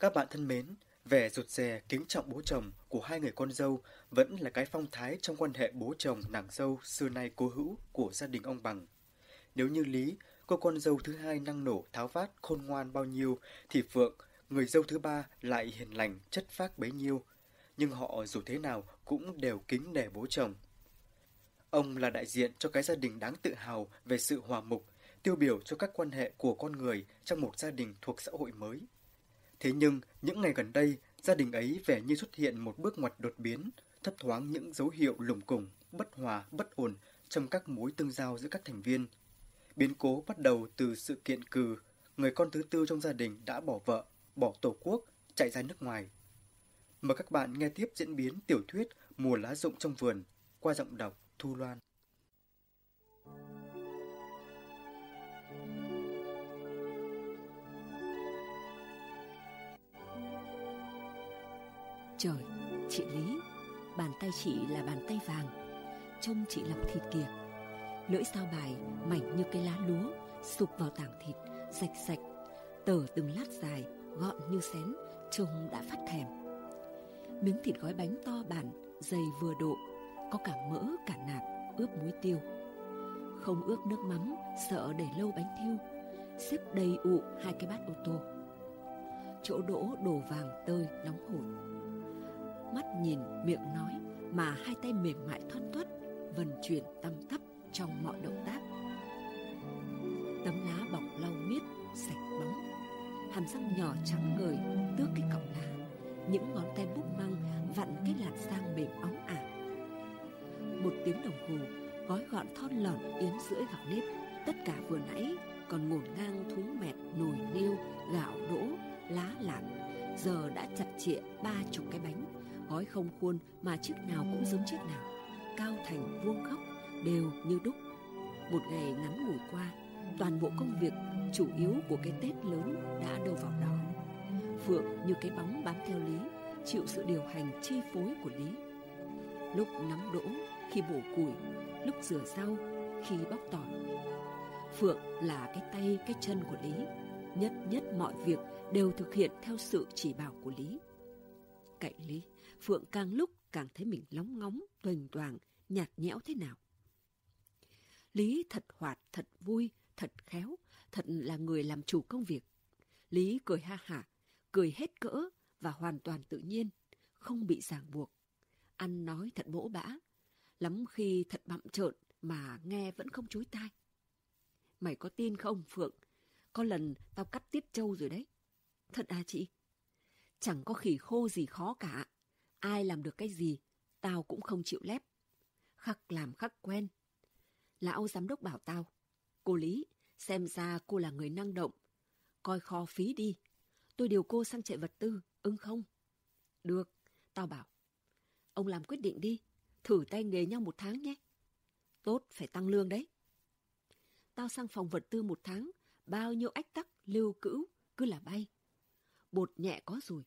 Các bạn thân mến, vẻ rụt rè kính trọng bố chồng của hai người con dâu vẫn là cái phong thái trong quan hệ bố chồng nàng dâu xưa nay cố hữu của gia đình ông Bằng. Nếu như Lý, cô con dâu thứ hai năng nổ tháo vát khôn ngoan bao nhiêu, thì Phượng, người dâu thứ ba lại hiền lành chất phác bấy nhiêu. Nhưng họ dù thế nào cũng đều kính nể bố chồng. Ông là đại diện cho cái gia đình đáng tự hào về sự hòa mục, tiêu biểu cho các quan hệ của con người trong một gia đình thuộc xã hội mới. Thế nhưng, những ngày gần đây, gia đình ấy vẻ như xuất hiện một bước ngoặt đột biến, thấp thoáng những dấu hiệu lủng củng, bất hòa, bất ổn trong các mối tương giao giữa các thành viên. Biến cố bắt đầu từ sự kiện cừ, người con thứ tư trong gia đình đã bỏ vợ, bỏ tổ quốc, chạy ra nước ngoài. Mời các bạn nghe tiếp diễn biến tiểu thuyết Mùa lá rụng trong vườn qua giọng đọc Thu Loan. Trời, chị Lý, bàn tay chị là bàn tay vàng, trông chị lọc thịt kìa. Lưỡi sao bài mảnh như cây lá lúa, sụp vào tảng thịt, sạch sạch, tờ từng lát dài, gọn như xén, trông đã phát thèm. Miếng thịt gói bánh to bản, dày vừa độ, có cả mỡ cả nạc, ướp muối tiêu. Không ướp nước mắm, sợ để lâu bánh thiêu, xếp đầy ụ hai cái bát ô tô. Chỗ đỗ đổ vàng tơi nóng hổi. Mắt nhìn, miệng nói, mà hai tay mềm mại thoăn thoắt, vần chuyển tâm thấp trong mọi động tác. Tấm lá bọc lau miết, sạch bóng. Hàm răng nhỏ trắng ngời, tước cái cọng lá. Những ngón tay búp măng vặn cái làn sang mềm óng ả. Một tiếng đồng hồ, gói gọn thon lọn yếm rưỡi gạo nếp. Tất cả vừa nãy còn ngổn ngang thúng mẹt, nồi niêu, gạo đỗ, lá lạc Giờ đã chặt chịa ba chục cái bánh, gói không khuôn mà chiếc nào cũng giống chiếc nào. Cao thành vuông góc, đều như đúc. Một ngày ngắn ngủi qua, toàn bộ công việc chủ yếu của cái Tết lớn đã đâu vào đó. Phượng như cái bóng bám theo Lý, chịu sự điều hành chi phối của Lý. Lúc nắm đỗ, khi bổ củi, lúc rửa rau, khi bóc tỏi. Phượng là cái tay, cái chân của Lý. Nhất nhất mọi việc đều thực hiện theo sự chỉ bảo của Lý. Cạnh Lý, Phượng càng lúc càng thấy mình lóng ngóng, toềnh toàng, nhạt nhẽo thế nào. Lý thật hoạt, thật vui, thật khéo, thật là người làm chủ công việc. Lý cười ha hả, cười hết cỡ và hoàn toàn tự nhiên, không bị ràng buộc. Ăn nói thật bỗ bã, lắm khi thật bặm trợn mà nghe vẫn không chối tai. Mày có tin không, Phượng? Có lần tao cắt tiết trâu rồi đấy. Thật à chị? Chẳng có khỉ khô gì khó cả. Ai làm được cái gì, tao cũng không chịu lép. Khắc làm khắc quen. Lão giám đốc bảo tao, cô Lý, xem ra cô là người năng động. Coi kho phí đi. Tôi điều cô sang chạy vật tư, ưng không? Được, tao bảo. Ông làm quyết định đi, thử tay nghề nhau một tháng nhé. Tốt, phải tăng lương đấy. Tao sang phòng vật tư một tháng, bao nhiêu ách tắc, lưu cữu, cứ là bay. Bột nhẹ có rồi,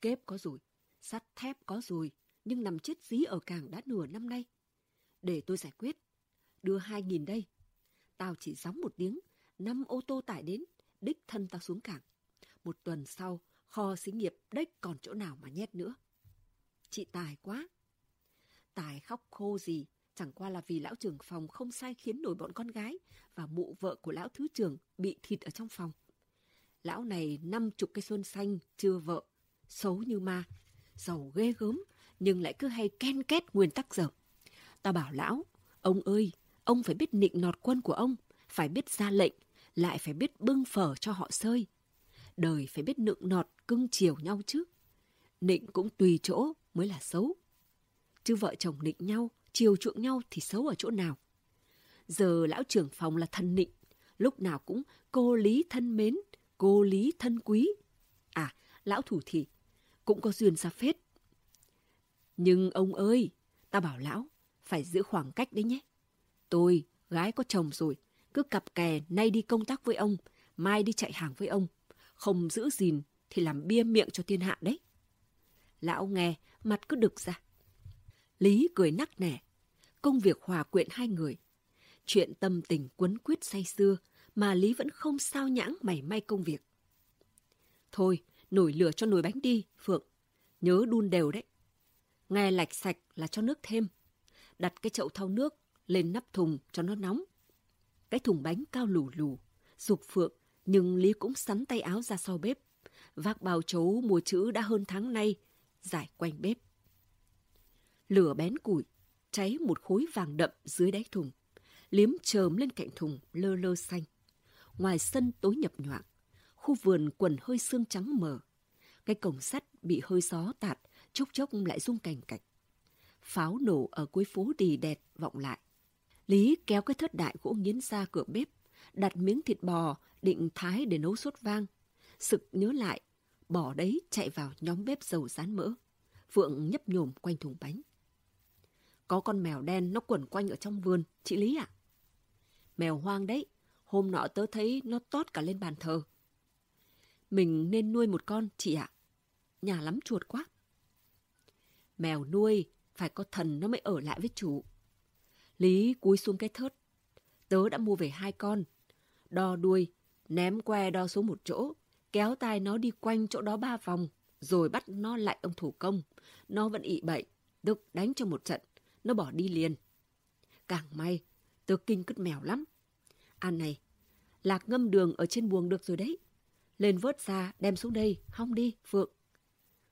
kép có rồi, sắt thép có rồi, nhưng nằm chết dí ở cảng đã nửa năm nay. Để tôi giải quyết. Đưa hai nghìn đây. Tao chỉ gióng một tiếng, năm ô tô tải đến, đích thân tao xuống cảng. Một tuần sau, kho xí nghiệp đếch còn chỗ nào mà nhét nữa. Chị Tài quá. Tài khóc khô gì, chẳng qua là vì lão trưởng phòng không sai khiến nổi bọn con gái và mụ vợ của lão thứ trưởng bị thịt ở trong phòng. Lão này năm chục cây xuân xanh, chưa vợ, xấu như ma, giàu ghê gớm, nhưng lại cứ hay ken két nguyên tắc dở. Ta bảo lão, ông ơi, ông phải biết nịnh nọt quân của ông, phải biết ra lệnh, lại phải biết bưng phở cho họ sơi. Đời phải biết nựng nọt, cưng chiều nhau chứ. Nịnh cũng tùy chỗ mới là xấu. Chứ vợ chồng nịnh nhau, chiều chuộng nhau thì xấu ở chỗ nào. Giờ lão trưởng phòng là thân nịnh, lúc nào cũng cô lý thân mến, cô lý thân quý. À, lão thủ thị cũng có duyên ra phết. Nhưng ông ơi, ta bảo lão, phải giữ khoảng cách đấy nhé. Tôi, gái có chồng rồi, cứ cặp kè nay đi công tác với ông, mai đi chạy hàng với ông. Không giữ gìn thì làm bia miệng cho thiên hạ đấy. Lão nghe, mặt cứ đực ra. Lý cười nắc nẻ. Công việc hòa quyện hai người. Chuyện tâm tình quấn quyết say xưa mà Lý vẫn không sao nhãng mảy may công việc. Thôi, Nổi lửa cho nồi bánh đi, Phượng. Nhớ đun đều đấy. Nghe lạch sạch là cho nước thêm. Đặt cái chậu thau nước lên nắp thùng cho nó nóng. Cái thùng bánh cao lù lù, dục Phượng, nhưng Lý cũng sắn tay áo ra sau bếp. Vác bao chấu mùa chữ đã hơn tháng nay, giải quanh bếp. Lửa bén củi, cháy một khối vàng đậm dưới đáy thùng, liếm chờm lên cạnh thùng lơ lơ xanh. Ngoài sân tối nhập nhoạng, khu vườn quần hơi sương trắng mờ. Cái cổng sắt bị hơi gió tạt, chốc chốc lại rung cành cạch. Pháo nổ ở cuối phố đì đẹt vọng lại. Lý kéo cái thớt đại gỗ nghiến ra cửa bếp, đặt miếng thịt bò định thái để nấu sốt vang. Sực nhớ lại, bỏ đấy chạy vào nhóm bếp dầu rán mỡ. Phượng nhấp nhổm quanh thùng bánh. Có con mèo đen nó quẩn quanh ở trong vườn, chị Lý ạ. Mèo hoang đấy, hôm nọ tớ thấy nó tót cả lên bàn thờ. Mình nên nuôi một con, chị ạ. Nhà lắm chuột quá. Mèo nuôi, phải có thần nó mới ở lại với chủ. Lý cúi xuống cái thớt. Tớ đã mua về hai con. Đo đuôi, ném que đo xuống một chỗ, kéo tai nó đi quanh chỗ đó ba vòng, rồi bắt nó lại ông thủ công. Nó vẫn ị bậy, tức đánh cho một trận, nó bỏ đi liền. Càng may, tớ kinh cứt mèo lắm. Ăn này, lạc ngâm đường ở trên buồng được rồi đấy. Lên vớt ra, đem xuống đây, hong đi, Phượng.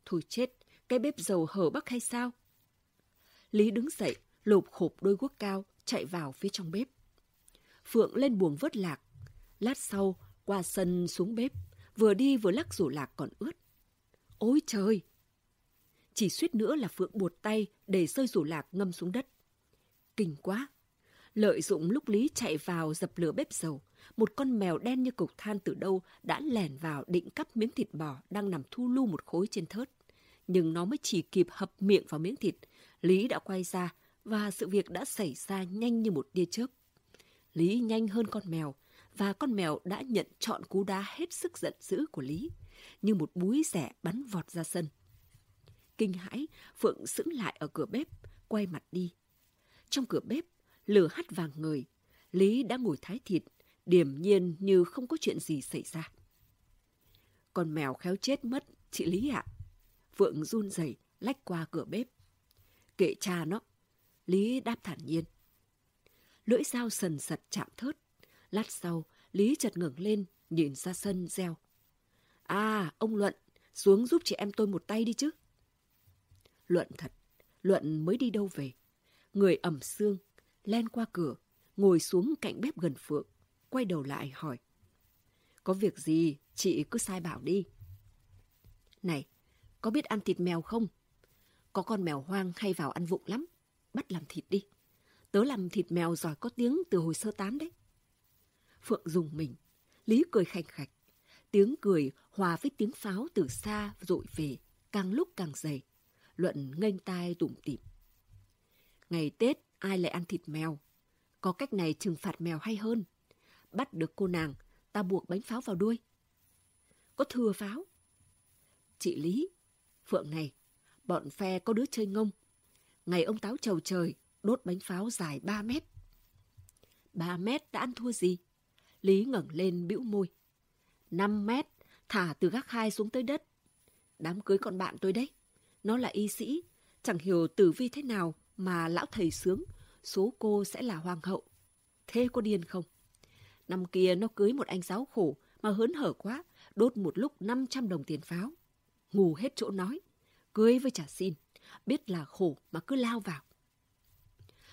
Thôi chết, cái bếp dầu hở bắc hay sao? Lý đứng dậy, lộp khộp đôi guốc cao, chạy vào phía trong bếp. Phượng lên buồng vớt lạc. Lát sau, qua sân xuống bếp, vừa đi vừa lắc rổ lạc còn ướt. Ôi trời! Chỉ suýt nữa là Phượng buột tay để rơi rổ lạc ngâm xuống đất. Kinh quá! Lợi dụng lúc Lý chạy vào dập lửa bếp dầu, một con mèo đen như cục than từ đâu đã lẻn vào định cắp miếng thịt bò đang nằm thu lu một khối trên thớt. Nhưng nó mới chỉ kịp hập miệng vào miếng thịt. Lý đã quay ra và sự việc đã xảy ra nhanh như một tia chớp. Lý nhanh hơn con mèo và con mèo đã nhận trọn cú đá hết sức giận dữ của Lý, như một búi rẻ bắn vọt ra sân. Kinh hãi, Phượng sững lại ở cửa bếp, quay mặt đi. Trong cửa bếp, lửa hắt vàng người, Lý đã ngồi thái thịt, điềm nhiên như không có chuyện gì xảy ra. Con mèo khéo chết mất, chị Lý ạ. Phượng run rẩy lách qua cửa bếp. Kệ cha nó. Lý đáp thản nhiên. Lưỡi dao sần sật chạm thớt. Lát sau, Lý chợt ngẩng lên, nhìn ra sân, reo. À, ông Luận, xuống giúp chị em tôi một tay đi chứ. Luận thật, Luận mới đi đâu về. Người ẩm xương, len qua cửa, ngồi xuống cạnh bếp gần Phượng, quay đầu lại hỏi. Có việc gì, chị cứ sai bảo đi. Này, có biết ăn thịt mèo không? Có con mèo hoang hay vào ăn vụng lắm. Bắt làm thịt đi. Tớ làm thịt mèo giỏi có tiếng từ hồi sơ tán đấy. Phượng dùng mình. Lý cười khanh khạch. Tiếng cười hòa với tiếng pháo từ xa rội về, càng lúc càng dày. Luận nghênh tai tủm tỉm. Ngày Tết ai lại ăn thịt mèo? Có cách này trừng phạt mèo hay hơn. Bắt được cô nàng, ta buộc bánh pháo vào đuôi. Có thừa pháo. Chị Lý, Phượng này, bọn phe có đứa chơi ngông. Ngày ông Táo trầu trời, đốt bánh pháo dài 3 mét. 3 mét đã ăn thua gì? Lý ngẩng lên bĩu môi. 5 mét, thả từ gác hai xuống tới đất. Đám cưới con bạn tôi đấy. Nó là y sĩ, chẳng hiểu tử vi thế nào mà lão thầy sướng, số cô sẽ là hoàng hậu. Thế có điên không? Năm kia nó cưới một anh giáo khổ mà hớn hở quá, đốt một lúc 500 đồng tiền pháo. Ngủ hết chỗ nói, cưới với trả xin, biết là khổ mà cứ lao vào.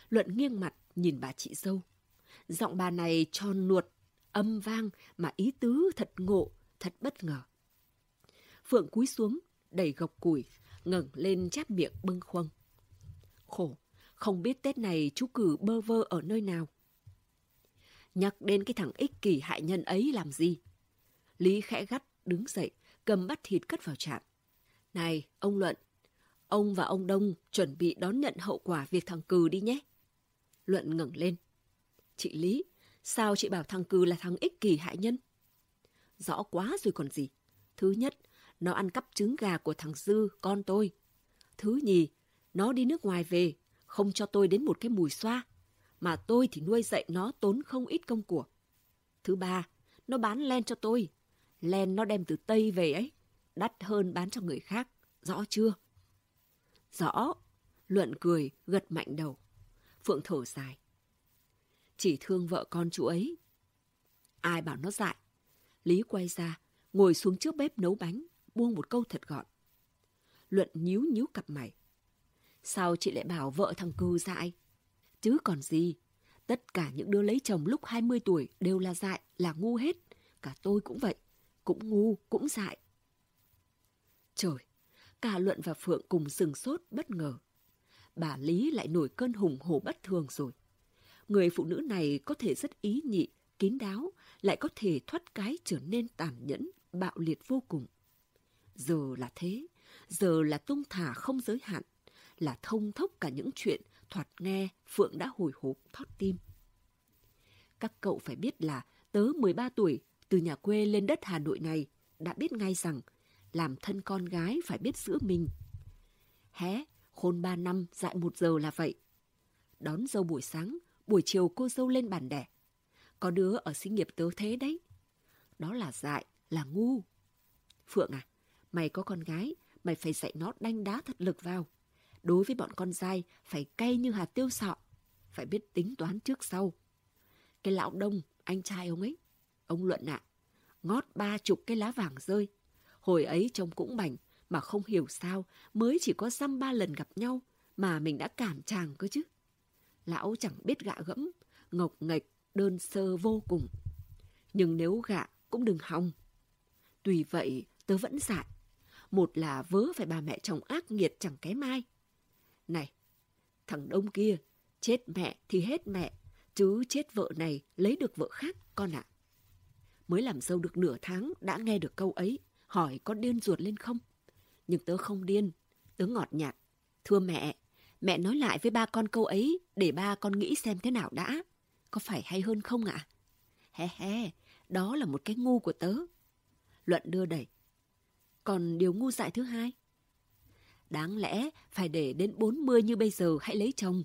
Luận nghiêng mặt nhìn bà chị dâu. Giọng bà này tròn nuột, âm vang mà ý tứ thật ngộ, thật bất ngờ. Phượng cúi xuống, đẩy gọc củi, ngẩng lên chép miệng bưng khuâng. Khổ, không biết Tết này chú cử bơ vơ ở nơi nào. Nhắc đến cái thằng ích kỷ hại nhân ấy làm gì? Lý khẽ gắt, đứng dậy, cầm bắt thịt cất vào chạm. Này, ông Luận, ông và ông Đông chuẩn bị đón nhận hậu quả việc thằng Cừ đi nhé. Luận ngẩng lên. Chị Lý, sao chị bảo thằng Cừ là thằng ích kỷ hại nhân? Rõ quá rồi còn gì. Thứ nhất, nó ăn cắp trứng gà của thằng Dư, con tôi. Thứ nhì, nó đi nước ngoài về, không cho tôi đến một cái mùi xoa. Mà tôi thì nuôi dạy nó tốn không ít công của. Thứ ba, nó bán len cho tôi. Len nó đem từ Tây về ấy. đắt hơn bán cho người khác, rõ chưa? Rõ, Luận cười, gật mạnh đầu. Phượng thở dài. Chỉ thương vợ con chú ấy. Ai bảo nó dại? Lý quay ra, ngồi xuống trước bếp nấu bánh, buông một câu thật gọn. Luận nhíu nhíu cặp mày. Sao chị lại bảo vợ thằng cư dại? Chứ còn gì, tất cả những đứa lấy chồng lúc 20 tuổi đều là dại, là ngu hết. Cả tôi cũng vậy, cũng ngu, cũng dại. Trời, cả Luận và Phượng cùng sừng sốt bất ngờ. Bà Lý lại nổi cơn hùng hổ bất thường rồi. Người phụ nữ này có thể rất ý nhị, kín đáo, lại có thể thoát cái trở nên tàn nhẫn, bạo liệt vô cùng. Giờ là thế, giờ là tung thả không giới hạn, là thông thốc cả những chuyện thoạt nghe Phượng đã hồi hộp thót tim. Các cậu phải biết là tớ 13 tuổi từ nhà quê lên đất Hà Nội này đã biết ngay rằng làm thân con gái phải biết giữ mình. Hé, khôn 3 năm dại một giờ là vậy. Đón dâu buổi sáng, buổi chiều cô dâu lên bàn đẻ. Có đứa ở xí nghiệp tớ thế đấy. Đó là dại, là ngu. Phượng à, mày có con gái, mày phải dạy nó đanh đá thật lực vào. Đối với bọn con dai, phải cay như hạt tiêu sọ. Phải biết tính toán trước sau. Cái lão đông, anh trai ông ấy, ông Luận ạ, ngót ba chục cái lá vàng rơi. Hồi ấy trông cũng bảnh, mà không hiểu sao mới chỉ có dăm ba lần gặp nhau mà mình đã cảm chàng cơ chứ. Lão chẳng biết gạ gẫm, ngọc nghệch, đơn sơ vô cùng. Nhưng nếu gạ cũng đừng hòng. Tùy vậy, tớ vẫn dại. Một là vớ phải bà mẹ chồng ác nghiệt chẳng kém ai. Này, thằng đông kia, chết mẹ thì hết mẹ, chứ chết vợ này lấy được vợ khác con ạ. Mới làm dâu được nửa tháng đã nghe được câu ấy, hỏi có điên ruột lên không? Nhưng tớ không điên, tớ ngọt nhạt. Thưa mẹ, mẹ nói lại với ba con câu ấy để ba con nghĩ xem thế nào đã. Có phải hay hơn không ạ? À? He he, đó là một cái ngu của tớ. Luận đưa đẩy. Còn điều ngu dại thứ hai? Đáng lẽ phải để đến 40 như bây giờ hãy lấy chồng.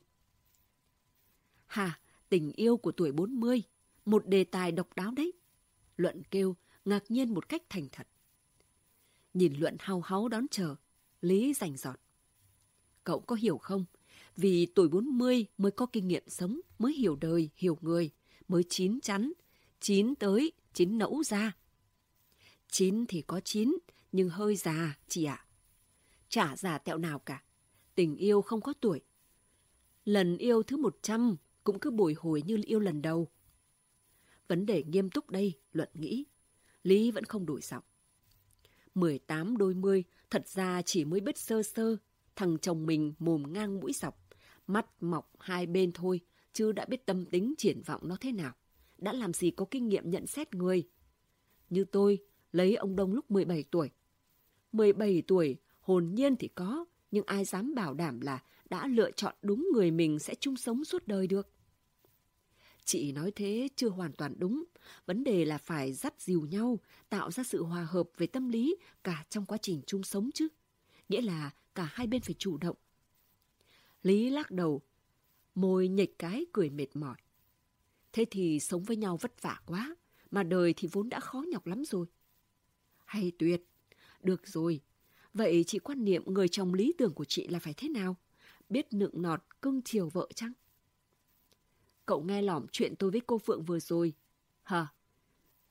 Hà, tình yêu của tuổi 40, một đề tài độc đáo đấy. Luận kêu, ngạc nhiên một cách thành thật. Nhìn Luận hao háu đón chờ, Lý rành giọt. Cậu có hiểu không? Vì tuổi 40 mới có kinh nghiệm sống, mới hiểu đời, hiểu người, mới chín chắn. Chín tới, chín nẫu ra. Chín thì có chín, nhưng hơi già, chị ạ. À. Chả già tẹo nào cả. Tình yêu không có tuổi. Lần yêu thứ 100 cũng cứ bồi hồi như yêu lần đầu. Vấn đề nghiêm túc đây, Luận nghĩ. Lý vẫn không đổi giọng. 18 đôi mươi, thật ra chỉ mới biết sơ sơ, thằng chồng mình mồm ngang mũi dọc, mắt mọc hai bên thôi, chứ đã biết tâm tính triển vọng nó thế nào. Đã làm gì có kinh nghiệm nhận xét người. Như tôi, lấy ông Đông lúc 17 tuổi. 17 tuổi, hồn nhiên thì có, nhưng ai dám bảo đảm là đã lựa chọn đúng người mình sẽ chung sống suốt đời được. Chị nói thế chưa hoàn toàn đúng. Vấn đề là phải dắt dìu nhau, tạo ra sự hòa hợp về tâm lý cả trong quá trình chung sống chứ. Nghĩa là cả hai bên phải chủ động. Lý lắc đầu, môi nhệch cái cười mệt mỏi. Thế thì sống với nhau vất vả quá, mà đời thì vốn đã khó nhọc lắm rồi. Hay tuyệt, được rồi. Vậy chị quan niệm người chồng lý tưởng của chị là phải thế nào? Biết nựng nọt, cưng chiều vợ chăng? Cậu nghe lỏm chuyện tôi với cô Phượng vừa rồi. Hả?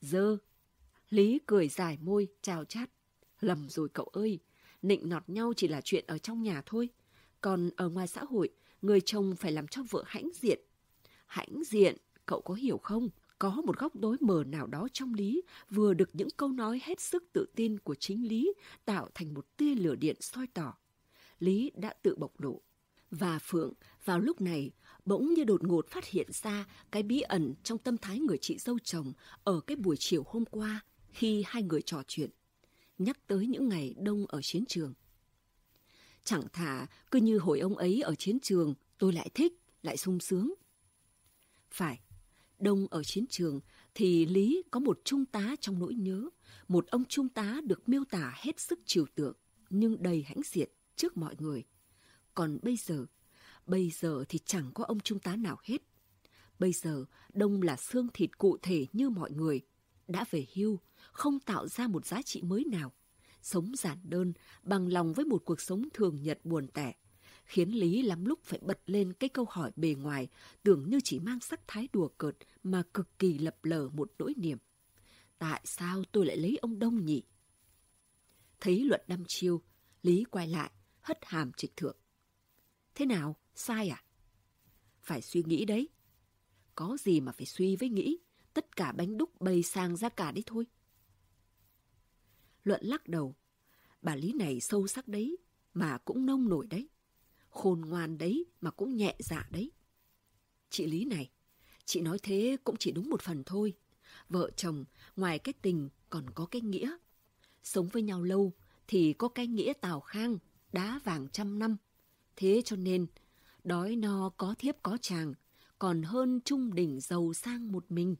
Dơ. Lý cười dài môi, chào chát. Lầm rồi cậu ơi. Nịnh nọt nhau chỉ là chuyện ở trong nhà thôi. Còn ở ngoài xã hội, người chồng phải làm cho vợ hãnh diện. Hãnh diện, cậu có hiểu không? Có một góc tối mờ nào đó trong Lý vừa được những câu nói hết sức tự tin của chính Lý tạo thành một tia lửa điện soi tỏ. Lý đã tự bộc lộ. Và Phượng vào lúc này bỗng như đột ngột phát hiện ra cái bí ẩn trong tâm thái người chị dâu chồng ở cái buổi chiều hôm qua khi hai người trò chuyện, nhắc tới những ngày đông ở chiến trường. Chẳng thà cứ như hồi ông ấy ở chiến trường tôi lại thích, lại sung sướng. Phải, đông ở chiến trường thì Lý có một trung tá trong nỗi nhớ, một ông trung tá được miêu tả hết sức trừu tượng nhưng đầy hãnh diện trước mọi người. Còn bây giờ, Bây giờ thì chẳng có ông trung tá nào hết. Bây giờ Đông là xương thịt cụ thể như mọi người. Đã về hưu, không tạo ra một giá trị mới nào. sống giản đơn, bằng lòng với một cuộc sống thường nhật buồn tẻ, khiến Lý lắm lúc phải bật lên cái câu hỏi bề ngoài tưởng như chỉ mang sắc thái đùa cợt mà cực kỳ lập lờ một nỗi niềm. Tại sao tôi lại lấy ông Đông nhỉ? Thấy luận đăm chiêu, Lý quay lại, hất hàm trịch thượng. Thế nào? Sai à? Phải suy nghĩ đấy. Có gì mà phải suy với nghĩ, tất cả bánh đúc bày sang ra cả đấy thôi. Luận lắc đầu, bà Lý này sâu sắc đấy, mà cũng nông nổi đấy. Khôn ngoan đấy, mà cũng nhẹ dạ đấy. Chị Lý này, chị nói thế cũng chỉ đúng một phần thôi. Vợ chồng, ngoài cái tình còn có cái nghĩa. Sống với nhau lâu thì có cái nghĩa tào khang, đá vàng trăm năm. Thế cho nên, đói no có thiếp có chàng, còn hơn trung đỉnh giàu sang một mình.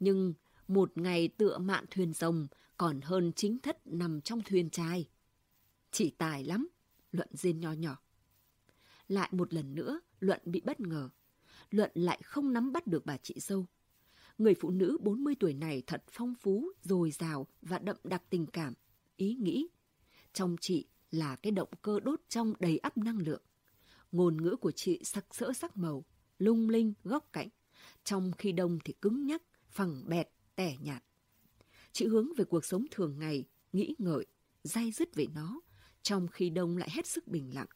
Nhưng một ngày tựa mạn thuyền rồng còn hơn chính thất nằm trong thuyền trai. Chỉ tài lắm, Luận rên nho nhỏ. Lại một lần nữa, Luận bị bất ngờ. Luận lại không nắm bắt được bà chị dâu. Người phụ nữ 40 tuổi này thật phong phú, dồi dào và đậm đặc tình cảm, ý nghĩ. Trong chị là cái động cơ đốt trong đầy ắp năng lượng. Ngôn ngữ của chị sặc sỡ sắc màu, lung linh, góc cạnh. Trong khi đông thì cứng nhắc, phẳng bẹt, tẻ nhạt. Chị hướng về cuộc sống thường ngày, nghĩ ngợi, dai dứt về nó, trong khi đông lại hết sức bình lặng,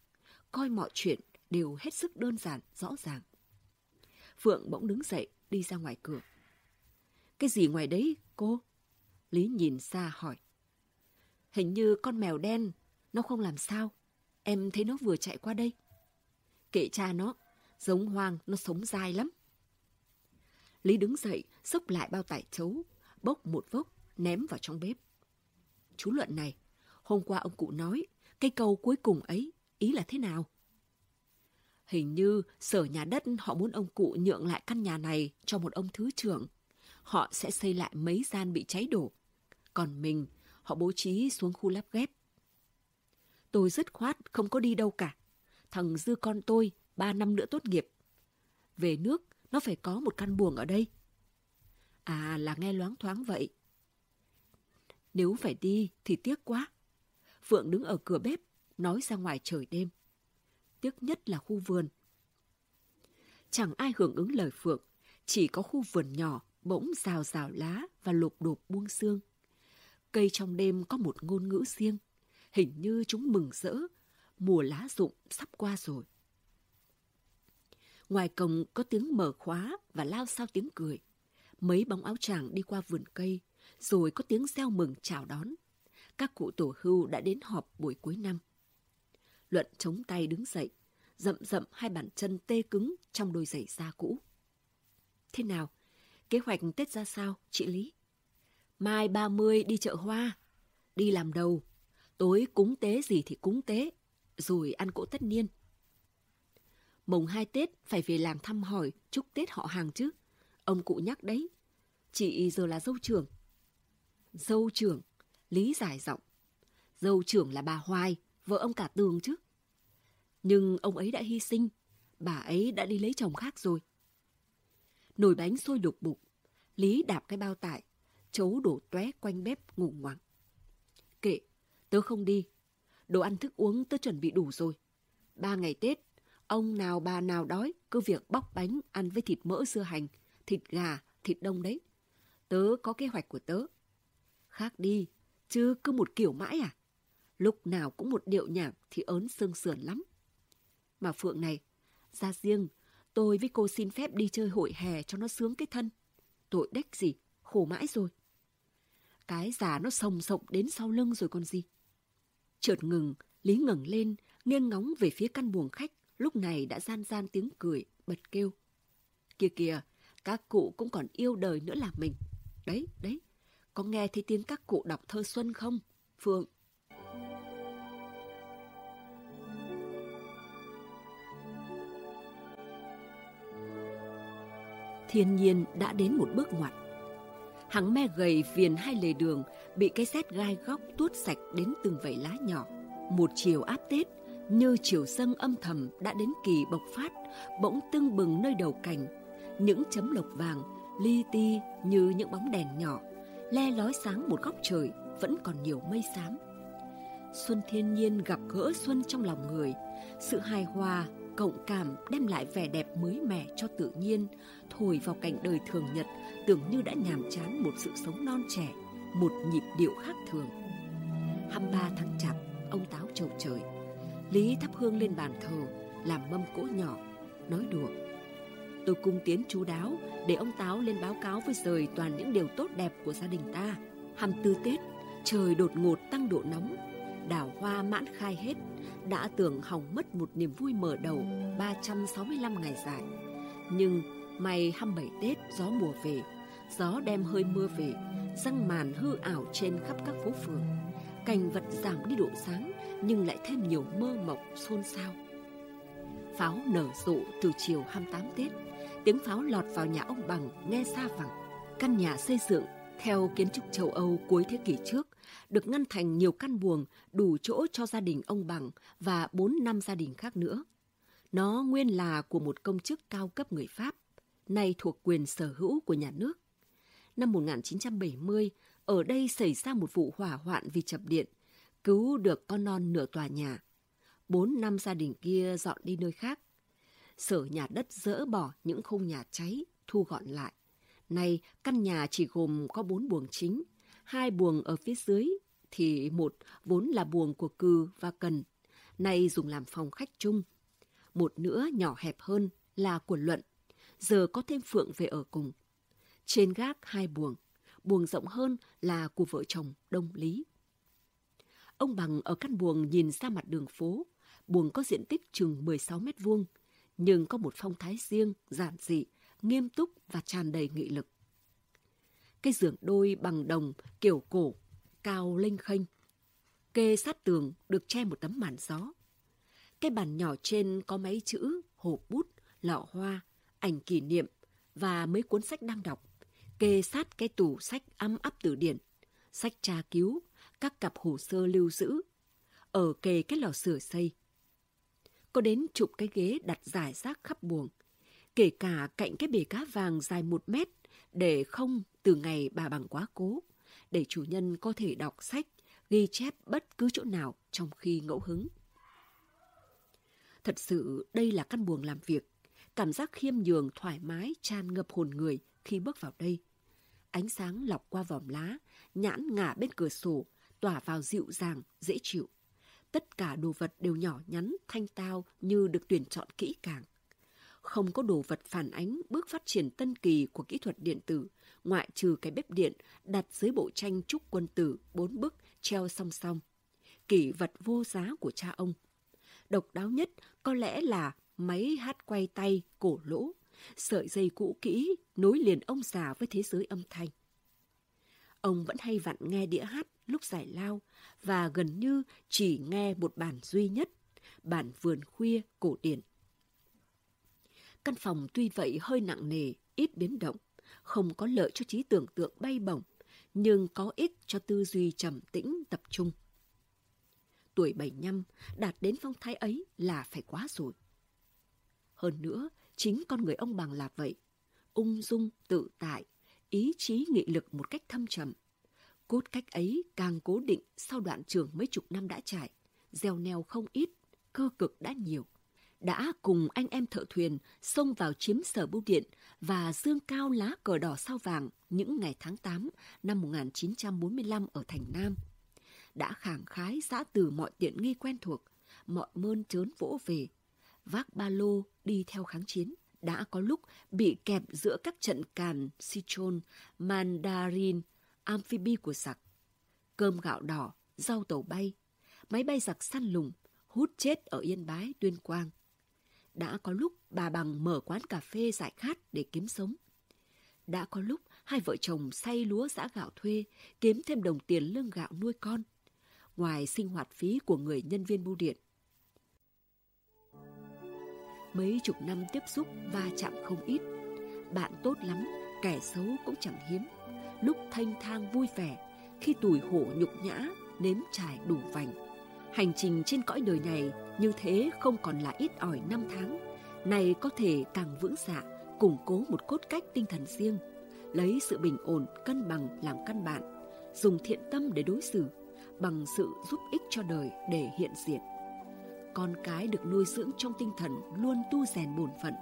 coi mọi chuyện đều hết sức đơn giản, rõ ràng. Phượng bỗng đứng dậy, đi ra ngoài cửa. Cái gì ngoài đấy, cô? Lý nhìn xa hỏi. Hình như con mèo đen, nó không làm sao. Em thấy nó vừa chạy qua đây. Kệ cha nó, giống hoang, nó sống dai lắm. Lý đứng dậy, xốc lại bao tải chấu, bốc một vốc, ném vào trong bếp. Chú Luận này, hôm qua ông cụ nói, cái câu cuối cùng ấy, ý là thế nào? Hình như sở nhà đất họ muốn ông cụ nhượng lại căn nhà này cho một ông thứ trưởng. Họ sẽ xây lại mấy gian bị cháy đổ. Còn mình, họ bố trí xuống khu lắp ghép. Tôi dứt khoát không có đi đâu cả. Thằng dư con tôi, ba năm nữa tốt nghiệp. Về nước, nó phải có một căn buồng ở đây. À là nghe loáng thoáng vậy. Nếu phải đi thì tiếc quá. Phượng đứng ở cửa bếp, nói ra ngoài trời đêm. Tiếc nhất là khu vườn. Chẳng ai hưởng ứng lời Phượng, chỉ có khu vườn nhỏ bỗng rào rào lá và lục đục buông xương. Cây trong đêm có một ngôn ngữ riêng, hình như chúng mừng rỡ, mùa lá rụng sắp qua rồi. Ngoài cổng có tiếng mở khóa và lao sao tiếng cười. Mấy bóng áo chàng đi qua vườn cây, rồi có tiếng reo mừng chào đón. Các cụ tổ hưu đã đến họp buổi cuối năm. Luận chống tay đứng dậy, rậm rậm hai bàn chân tê cứng trong đôi giày da cũ. Thế nào? Kế hoạch Tết ra sao, chị Lý? Mai 30 đi chợ hoa, đi làm đầu, tối cúng tế gì thì cúng tế, rồi ăn cỗ tất niên. Mùng hai Tết phải về làng thăm hỏi, chúc Tết họ hàng chứ. Ông cụ nhắc đấy. Chị giờ là dâu trưởng. Dâu trưởng, Lý giải giọng. Dâu trưởng là bà Hoài, vợ ông cả tường chứ. Nhưng ông ấy đã hy sinh, bà ấy đã đi lấy chồng khác rồi. Nồi bánh sôi đục bụng, Lý đạp cái bao tải, chấu đổ tóe quanh bếp ngủ ngoằng. Kệ, tớ không đi. Đồ ăn thức uống tớ chuẩn bị đủ rồi. Ba ngày Tết, ông nào bà nào đói, cứ việc bóc bánh ăn với thịt mỡ dưa hành, thịt gà, thịt đông đấy. Tớ có kế hoạch của tớ. Khác đi, chứ cứ một kiểu mãi à? Lúc nào cũng một điệu nhạc thì ớn xương sườn lắm. Mà Phượng này, ra riêng, tôi với cô xin phép đi chơi hội hè cho nó sướng cái thân. Tội đếch gì, khổ mãi rồi. Cái già nó sồng sộng đến sau lưng rồi còn gì. Chợt ngừng, Lý ngẩng lên, nghiêng ngóng về phía căn buồng khách, lúc này đã gian gian tiếng cười, bật kêu. Kìa kìa, các cụ cũng còn yêu đời nữa là mình. Đấy, đấy, có nghe thấy tiếng các cụ đọc thơ xuân không, Phượng? Thiên nhiên đã đến một bước ngoặt. Hắn me gầy viền hai lề đường bị cái rét gai góc tuốt sạch đến từng vảy lá nhỏ. Một chiều áp Tết, như chiều sân âm thầm đã đến kỳ bộc phát, bỗng tưng bừng nơi đầu cành. Những chấm lộc vàng, li ti như những bóng đèn nhỏ le lói sáng một góc trời vẫn còn nhiều mây xám. Xuân thiên nhiên gặp gỡ xuân trong lòng người, sự hài hòa, cộng cảm đem lại vẻ đẹp mới mẻ cho tự nhiên, thổi vào cảnh đời thường nhật, tưởng như đã nhàm chán một sự sống non trẻ, một nhịp điệu khác thường. 23 tháng chạp, ông táo trầu trời. Lý thắp hương lên bàn thờ, làm mâm cỗ nhỏ, nói đùa. Tôi cung tiến chú đáo để ông táo lên báo cáo với rời toàn những điều tốt đẹp của gia đình ta. Hăm tư Tết, trời đột ngột tăng độ nóng, đào hoa mãn khai hết, đã tưởng hỏng mất một niềm vui mở đầu 365 ngày dài. Nhưng may 27 Tết gió mùa về, gió đem hơi mưa về, răng màn hư ảo trên khắp các phố phường. Cảnh vật giảm đi độ sáng nhưng lại thêm nhiều mơ mộng xôn xao. Pháo nở rộ từ chiều 28 Tết, tiếng pháo lọt vào nhà ông Bằng nghe xa vẳng. Căn nhà xây dựng theo kiến trúc châu Âu cuối thế kỷ trước được ngăn thành nhiều căn buồng đủ chỗ cho gia đình ông Bằng và bốn năm gia đình khác nữa. Nó nguyên là của một công chức cao cấp người Pháp, nay thuộc quyền sở hữu của nhà nước. Năm 1970, ở đây xảy ra một vụ hỏa hoạn vì chập điện, cứu được con non nửa tòa nhà. Bốn năm gia đình kia dọn đi nơi khác. Sở nhà đất dỡ bỏ những khung nhà cháy, thu gọn lại. Nay, căn nhà chỉ gồm có bốn buồng chính, hai buồng ở phía dưới thì một vốn là buồng của cừ và cần, nay dùng làm phòng khách chung. Một nữa nhỏ hẹp hơn là của luận, giờ có thêm Phượng về ở cùng. Trên gác hai buồng, buồng rộng hơn là của vợ chồng Đông Lý. Ông Bằng ở căn buồng nhìn ra mặt đường phố, buồng có diện tích chừng 16 mét vuông, nhưng có một phong thái riêng, giản dị, nghiêm túc và tràn đầy nghị lực. Cái giường đôi bằng đồng kiểu cổ, cao lênh khênh. Kê sát tường được che một tấm màn gió. Cái bàn nhỏ trên có mấy chữ, hộp bút, lọ hoa, ảnh kỷ niệm và mấy cuốn sách đang đọc. Kê sát cái tủ sách ấm áp từ điển, sách tra cứu, các cặp hồ sơ lưu giữ. Ở kề cái lò sửa xây. Có đến chục cái ghế đặt giải rác khắp buồng. Kể cả cạnh cái bể cá vàng dài một mét để không từ ngày bà bằng quá cố, để chủ nhân có thể đọc sách, ghi chép bất cứ chỗ nào trong khi ngẫu hứng. Thật sự đây là căn buồng làm việc, cảm giác khiêm nhường thoải mái tràn ngập hồn người khi bước vào đây. Ánh sáng lọc qua vòm lá, nhãn ngả bên cửa sổ, tỏa vào dịu dàng, dễ chịu. Tất cả đồ vật đều nhỏ nhắn, thanh tao như được tuyển chọn kỹ càng không có đồ vật phản ánh bước phát triển tân kỳ của kỹ thuật điện tử, ngoại trừ cái bếp điện đặt dưới bộ tranh trúc quân tử bốn bức treo song song. Kỷ vật vô giá của cha ông. Độc đáo nhất có lẽ là máy hát quay tay cổ lỗ, sợi dây cũ kỹ nối liền ông già với thế giới âm thanh. Ông vẫn hay vặn nghe đĩa hát lúc giải lao và gần như chỉ nghe một bản duy nhất, bản vườn khuya cổ điển Căn phòng tuy vậy hơi nặng nề, ít biến động, không có lợi cho trí tưởng tượng bay bổng, nhưng có ích cho tư duy trầm tĩnh tập trung. Tuổi 75, đạt đến phong thái ấy là phải quá rồi. Hơn nữa, chính con người ông bằng là vậy. Ung dung, tự tại, ý chí nghị lực một cách thâm trầm. Cốt cách ấy càng cố định sau đoạn trường mấy chục năm đã trải, gieo neo không ít, cơ cực đã nhiều đã cùng anh em thợ thuyền xông vào chiếm sở bưu điện và dương cao lá cờ đỏ sao vàng những ngày tháng 8 năm 1945 ở thành Nam. Đã khẳng khái giã từ mọi tiện nghi quen thuộc, mọi mơn trớn vỗ về, vác ba lô đi theo kháng chiến. Đã có lúc bị kẹp giữa các trận càn Sichon, Mandarin, Amphibi của giặc. Cơm gạo đỏ, rau tàu bay, máy bay giặc săn lùng, hút chết ở Yên Bái, Tuyên Quang đã có lúc bà bằng mở quán cà phê giải khát để kiếm sống. Đã có lúc hai vợ chồng say lúa giã gạo thuê, kiếm thêm đồng tiền lương gạo nuôi con, ngoài sinh hoạt phí của người nhân viên bưu điện. Mấy chục năm tiếp xúc va chạm không ít, bạn tốt lắm, kẻ xấu cũng chẳng hiếm. Lúc thanh thang vui vẻ, khi tủi hổ nhục nhã, nếm trải đủ vành Hành trình trên cõi đời này như thế không còn là ít ỏi năm tháng. Này có thể càng vững dạ, củng cố một cốt cách tinh thần riêng, lấy sự bình ổn, cân bằng làm căn bản, dùng thiện tâm để đối xử, bằng sự giúp ích cho đời để hiện diện. Con cái được nuôi dưỡng trong tinh thần luôn tu rèn bổn phận,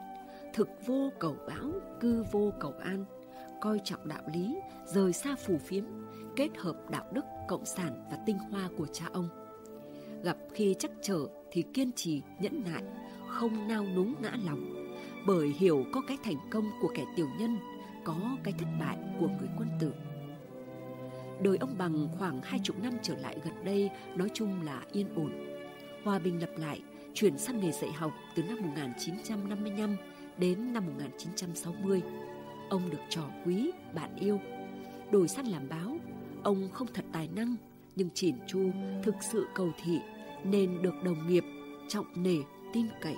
thực vô cầu báo, cư vô cầu an, coi trọng đạo lý, rời xa phù phiếm, kết hợp đạo đức, cộng sản và tinh hoa của cha ông. Gặp khi chắc trở thì kiên trì, nhẫn nại, không nao núng ngã lòng, bởi hiểu có cái thành công của kẻ tiểu nhân, có cái thất bại của người quân tử. Đời ông Bằng khoảng hai chục năm trở lại gần đây nói chung là yên ổn. Hòa bình lập lại, chuyển sang nghề dạy học từ năm 1955 đến năm 1960. Ông được trò quý, bạn yêu. Đổi sang làm báo, ông không thật tài năng nhưng chỉn chu, thực sự cầu thị nên được đồng nghiệp trọng nể, tin cậy